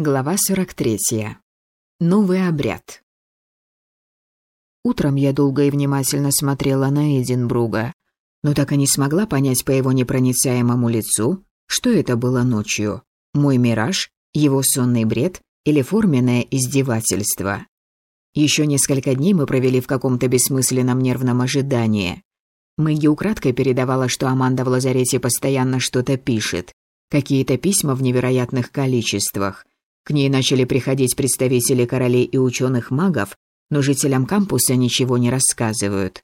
Глава 43. Новый обряд. Утром я долго и внимательно смотрела на Эдинбруга, но так и не смогла понять по его непроницаемому лицу, что это было ночью. Мой мираж, его сонный бред или форменное издевательство. Еще несколько дней мы провели в каком-то бессмысленном нервном ожидании. Мэгги украдкой передавала, что Аманда в лазарете постоянно что-то пишет. Какие-то письма в невероятных количествах – к ней начали приходить представители королей и ученых-магов, но жителям кампуса ничего не рассказывают.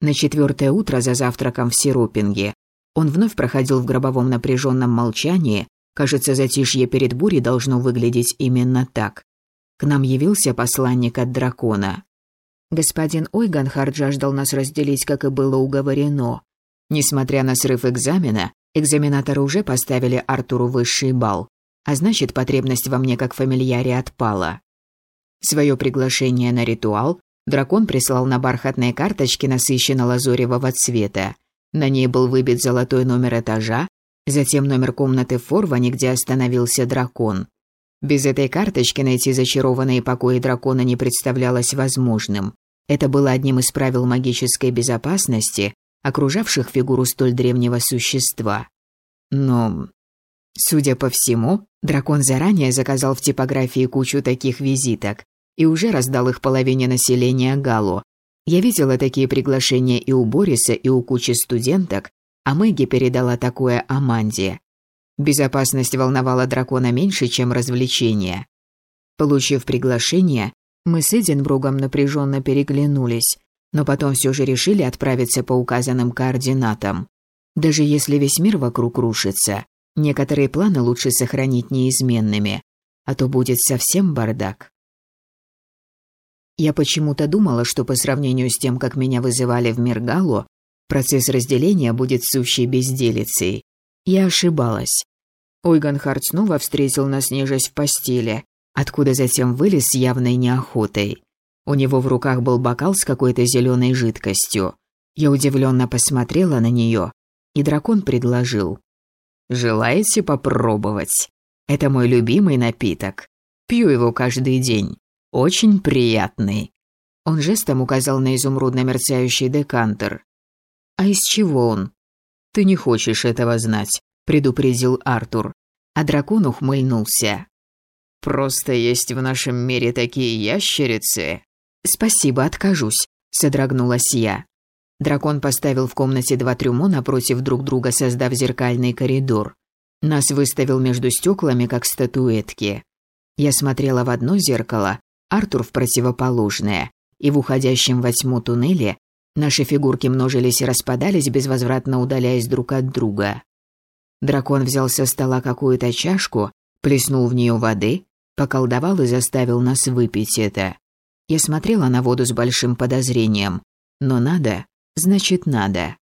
На четвертое утро за завтраком в Сиропинге он вновь проходил в гробовом напряженном молчании, кажется, затишье перед бурей должно выглядеть именно так. К нам явился посланник от дракона. Господин Ойганхард жаждал нас разделить, как и было уговорено. Несмотря на срыв экзамена, экзаменаторы уже поставили Артуру высший балл, а значит, потребность во мне как фамильяре отпала. Свое приглашение на ритуал дракон прислал на бархатной карточке насыщенно-лазоревого цвета. На ней был выбит золотой номер этажа, затем номер комнаты в Форване, где остановился дракон. Без этой карточки найти зачарованные покои дракона не представлялось возможным. Это было одним из правил магической безопасности, окружавших фигуру столь древнего существа. Но Судя по всему, дракон заранее заказал в типографии кучу таких визиток и уже раздал их половине населения Галу. Я видела такие приглашения и у Бориса, и у кучи студенток, а Мэгги передала такое Аманде. Безопасность волновала дракона меньше, чем развлечение. Получив приглашение, мы с Эдинбругом напряженно переглянулись, но потом все же решили отправиться по указанным координатам. Даже если весь мир вокруг рушится, Некоторые планы лучше сохранить неизменными, а то будет совсем бардак. Я почему-то думала, что по сравнению с тем, как меня вызывали в Миргалу, процесс разделения будет сущей безделицей. Я ошибалась. Ойганхард снова встретил нас нежесть в постели, откуда затем вылез с явной неохотой. У него в руках был бокал с какой-то зеленой жидкостью. Я удивленно посмотрела на нее, и дракон предложил. Желаете попробовать? Это мой любимый напиток. Пью его каждый день. Очень приятный. Он жестом указал на изумрудно мерцающий декантер. А из чего он? Ты не хочешь этого знать, предупредил Артур. А дракон ухмыльнулся. Просто есть в нашем мире такие ящерицы. Спасибо, откажусь, содрогнулась я. Дракон поставил в комнате два трюмо напротив друг друга, создав зеркальный коридор. Нас выставил между стеклами, как статуэтки. Я смотрела в одно зеркало, Артур в противоположное, и в уходящем во тьму туннеле наши фигурки множились и распадались, безвозвратно удаляясь друг от друга. Дракон взял со стола какую-то чашку, плеснул в нее воды, поколдовал и заставил нас выпить это. Я смотрела на воду с большим подозрением, но надо, значит надо.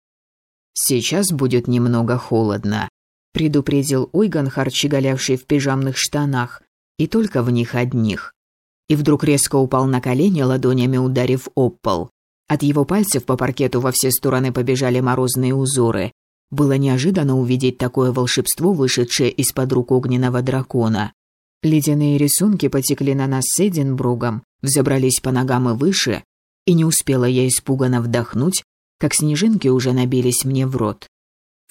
Сейчас будет немного холодно, предупредил Ойганхард, щеголявший в пижамных штанах, и только в них одних. И вдруг резко упал на колени, ладонями ударив об пол. От его пальцев по паркету во все стороны побежали морозные узоры. Было неожиданно увидеть такое волшебство, вышедшее из-под рук огненного дракона. Ледяные рисунки потекли на нас с Эдинбругом, взобрались по ногам и выше, и не успела я испуганно вдохнуть, как снежинки уже набились мне в рот.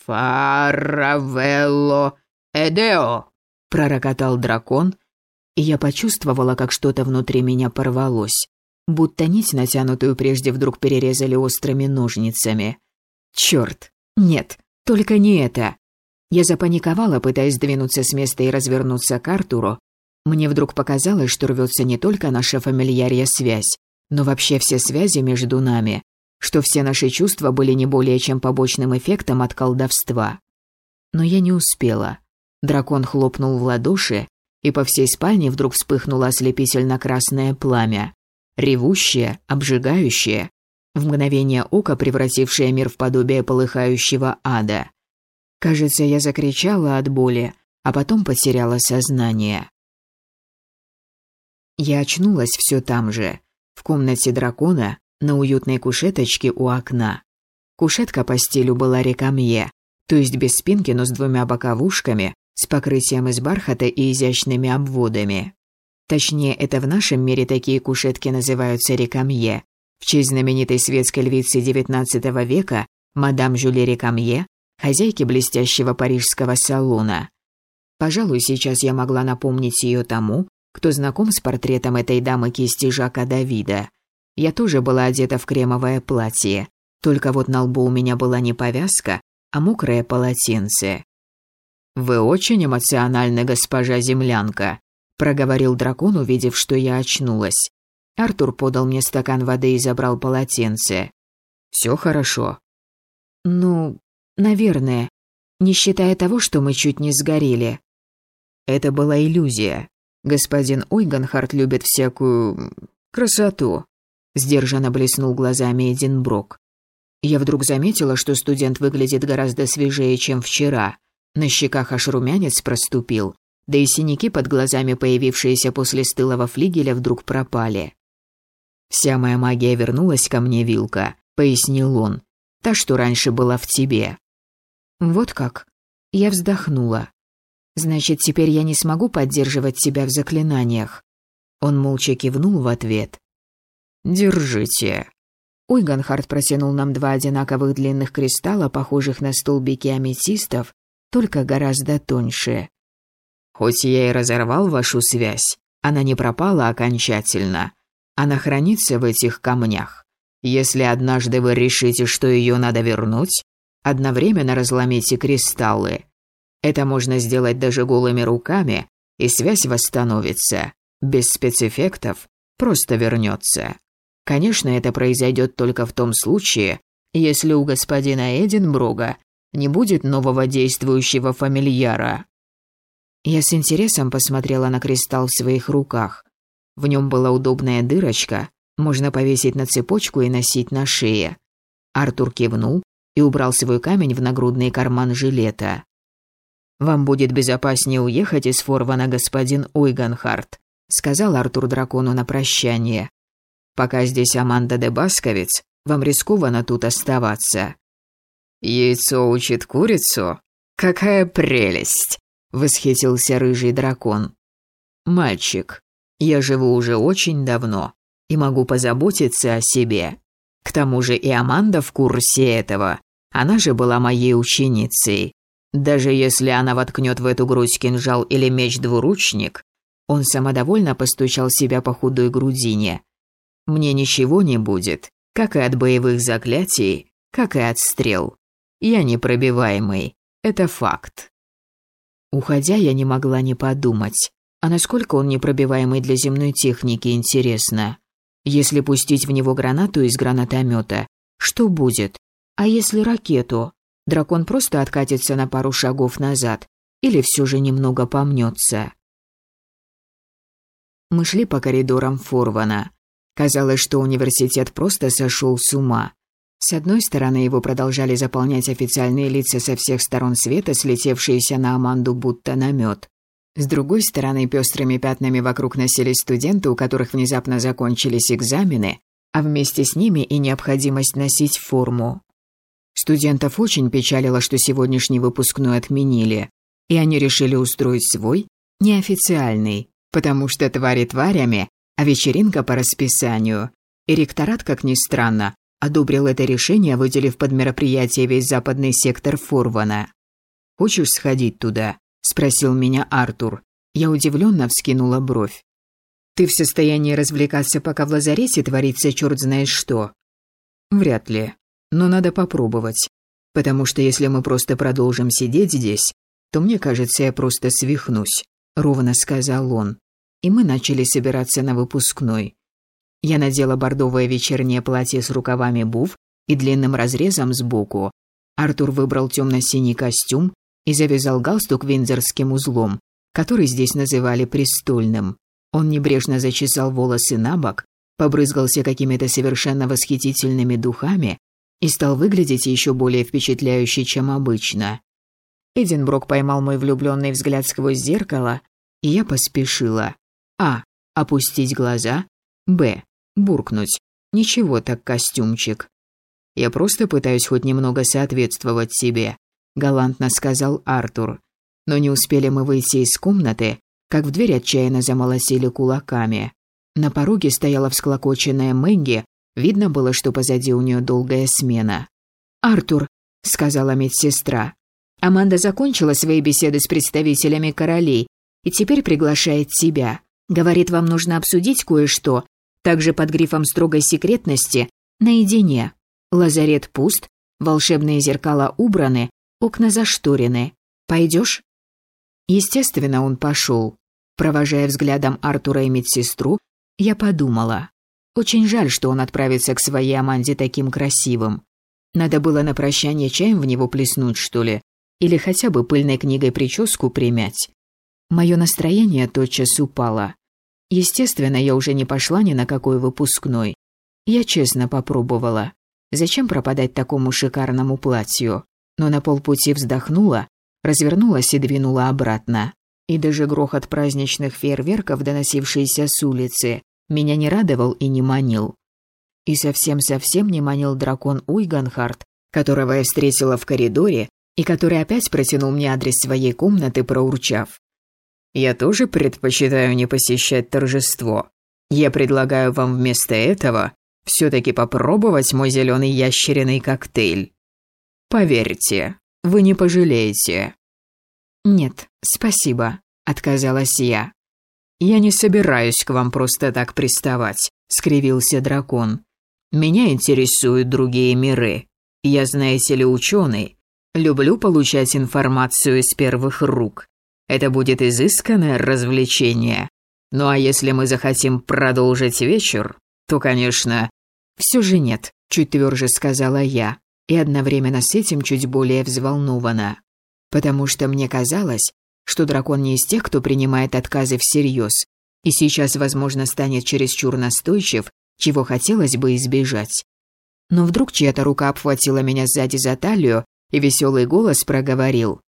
«Фаравелло Эдео!» – пророкотал дракон, и я почувствовала, как что-то внутри меня порвалось, будто нить, натянутую прежде, вдруг перерезали острыми ножницами. Черт, нет, только не это. Я запаниковала, пытаясь двинуться с места и развернуться к Артуру. Мне вдруг показалось, что рвется не только наша фамильярия связь, но вообще все связи между нами что все наши чувства были не более чем побочным эффектом от колдовства. Но я не успела. Дракон хлопнул в ладоши, и по всей спальне вдруг вспыхнуло ослепительно-красное пламя. Ревущее, обжигающее, в мгновение ока превратившее мир в подобие полыхающего ада. Кажется, я закричала от боли, а потом потеряла сознание. Я очнулась все там же, в комнате дракона, на уютной кушеточке у окна. Кушетка по стилю была рекамье, то есть без спинки, но с двумя боковушками, с покрытием из бархата и изящными обводами. Точнее, это в нашем мире такие кушетки называются рекамье, в честь знаменитой светской львицы XIX века, мадам Жюли Рекамье, хозяйки блестящего парижского салона. Пожалуй, сейчас я могла напомнить ее тому, кто знаком с портретом этой дамы кисти Жака Давида. Я тоже была одета в кремовое платье, только вот на лбу у меня была не повязка, а мокрое полотенце. «Вы очень эмоциональны, госпожа землянка», – проговорил дракон, увидев, что я очнулась. Артур подал мне стакан воды и забрал полотенце. «Все хорошо». «Ну, наверное, не считая того, что мы чуть не сгорели». Это была иллюзия. Господин Ойганхарт любит всякую... красоту. Сдержанно блеснул глазами Эдинброк. Я вдруг заметила, что студент выглядит гораздо свежее, чем вчера. На щеках аж румянец проступил, да и синяки под глазами, появившиеся после стылого флигеля, вдруг пропали. «Вся моя магия вернулась ко мне, Вилка», — пояснил он. «Та, что раньше была в тебе». «Вот как?» Я вздохнула. «Значит, теперь я не смогу поддерживать тебя в заклинаниях». Он молча кивнул в ответ. «Держите». Уйганхард протянул нам два одинаковых длинных кристалла, похожих на столбики аметистов, только гораздо тоньше. «Хоть я и разорвал вашу связь, она не пропала окончательно. Она хранится в этих камнях. Если однажды вы решите, что ее надо вернуть, одновременно разломите кристаллы. Это можно сделать даже голыми руками, и связь восстановится. Без спецэффектов просто вернется. Конечно, это произойдет только в том случае, если у господина Эдинбруга не будет нового действующего фамильяра. Я с интересом посмотрела на кристалл в своих руках. В нем была удобная дырочка, можно повесить на цепочку и носить на шее. Артур кивнул и убрал свой камень в нагрудный карман жилета. «Вам будет безопаснее уехать из Форвана, господин Ойганхарт», сказал Артур дракону на прощание. «Пока здесь Аманда де Басковец, вам рискованно тут оставаться». «Яйцо учит курицу? Какая прелесть!» — восхитился рыжий дракон. «Мальчик, я живу уже очень давно и могу позаботиться о себе. К тому же и Аманда в курсе этого. Она же была моей ученицей. Даже если она воткнет в эту грудь кинжал или меч-двуручник, он самодовольно постучал себя по худой грудине. Мне ничего не будет, как и от боевых заклятий, как и от стрел. Я непробиваемый. Это факт. Уходя, я не могла не подумать. А насколько он непробиваемый для земной техники, интересно? Если пустить в него гранату из гранатомета, что будет? А если ракету? Дракон просто откатится на пару шагов назад или все же немного помнется? Мы шли по коридорам Форвана. Казалось, что университет просто сошел с ума. С одной стороны, его продолжали заполнять официальные лица со всех сторон света, слетевшиеся на Аманду будто намет. С другой стороны, пестрыми пятнами вокруг носились студенты, у которых внезапно закончились экзамены, а вместе с ними и необходимость носить форму. Студентов очень печалило, что сегодняшний выпускной отменили, и они решили устроить свой, неофициальный, потому что твари тварями, а вечеринка по расписанию. И ректорат, как ни странно, одобрил это решение, выделив под мероприятие весь западный сектор Форвана. «Хочешь сходить туда?» – спросил меня Артур. Я удивленно вскинула бровь. «Ты в состоянии развлекаться, пока в лазарете творится черт знает что?» «Вряд ли. Но надо попробовать. Потому что если мы просто продолжим сидеть здесь, то мне кажется, я просто свихнусь», – ровно сказал он. И мы начали собираться на выпускной. Я надела бордовое вечернее платье с рукавами буф и длинным разрезом сбоку. Артур выбрал темно-синий костюм, и завязал галстук виндзорским узлом, который здесь называли престольным. Он небрежно зачесал волосы на бок, побрызгался какими-то совершенно восхитительными духами и стал выглядеть еще более впечатляюще, чем обычно. Эдинброк поймал мой влюбленный взгляд сквозь зеркало, и я поспешила. А. Опустить глаза. Б. Буркнуть. Ничего так костюмчик. Я просто пытаюсь хоть немного соответствовать себе галантно сказал Артур. Но не успели мы выйти из комнаты, как в дверь отчаянно замолосили кулаками. На пороге стояла всклокоченная Мэгги, видно было, что позади у нее долгая смена. «Артур», — сказала медсестра, — «Аманда закончила свои беседы с представителями королей и теперь приглашает тебя. Говорит, вам нужно обсудить кое-что, также под грифом строгой секретности, наедине. Лазарет пуст, волшебные зеркала убраны, окна зашторены. Пойдешь? Естественно, он пошел. Провожая взглядом Артура и медсестру, я подумала. Очень жаль, что он отправится к своей Аманде таким красивым. Надо было на прощание чаем в него плеснуть, что ли, или хотя бы пыльной книгой прическу примять. Мое настроение тотчас упало. Естественно, я уже не пошла ни на какой выпускной. Я честно попробовала. Зачем пропадать такому шикарному платью? Но на полпути вздохнула, развернулась и двинула обратно. И даже грохот праздничных фейерверков, доносившийся с улицы, меня не радовал и не манил. И совсем-совсем не манил дракон Уйганхард, которого я встретила в коридоре и который опять протянул мне адрес своей комнаты, проурчав. Я тоже предпочитаю не посещать торжество. Я предлагаю вам вместо этого все-таки попробовать мой зеленый ящериный коктейль. Поверьте, вы не пожалеете». «Нет, спасибо», — отказалась я. «Я не собираюсь к вам просто так приставать», — скривился дракон. «Меня интересуют другие миры. Я, знаете ли, ученый. Люблю получать информацию из первых рук. Это будет изысканное развлечение. Ну а если мы захотим продолжить вечер, то, конечно... Все же нет, чуть тверже сказала я, и одновременно с этим чуть более взволнована. Потому что мне казалось, что дракон не из тех, кто принимает отказы всерьез, и сейчас, возможно, станет чересчур настойчив, чего хотелось бы избежать. Но вдруг чья-то рука обхватила меня сзади за талию, и веселый голос проговорил.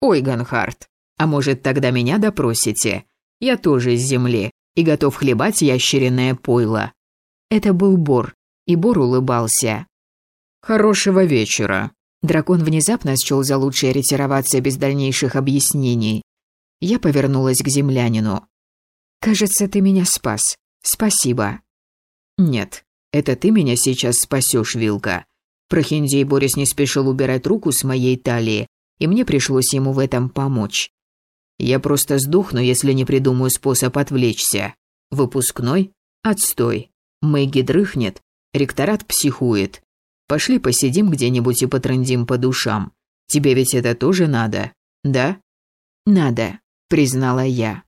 «Ой, Ганхард, а может, тогда меня допросите? Я тоже из земли и готов хлебать ящериное пойло». Это был Бор, и Бор улыбался. «Хорошего вечера». Дракон внезапно счел за лучшее ретироваться без дальнейших объяснений. Я повернулась к землянину. «Кажется, ты меня спас. Спасибо». «Нет, это ты меня сейчас спасешь, Вилка». Прохиндей Борис не спешил убирать руку с моей талии, и мне пришлось ему в этом помочь. Я просто сдохну, если не придумаю способ отвлечься. Выпускной? Отстой. Мэгги дрыхнет, ректорат психует. Пошли посидим где-нибудь и потрындим по душам. Тебе ведь это тоже надо, да? Надо, признала я.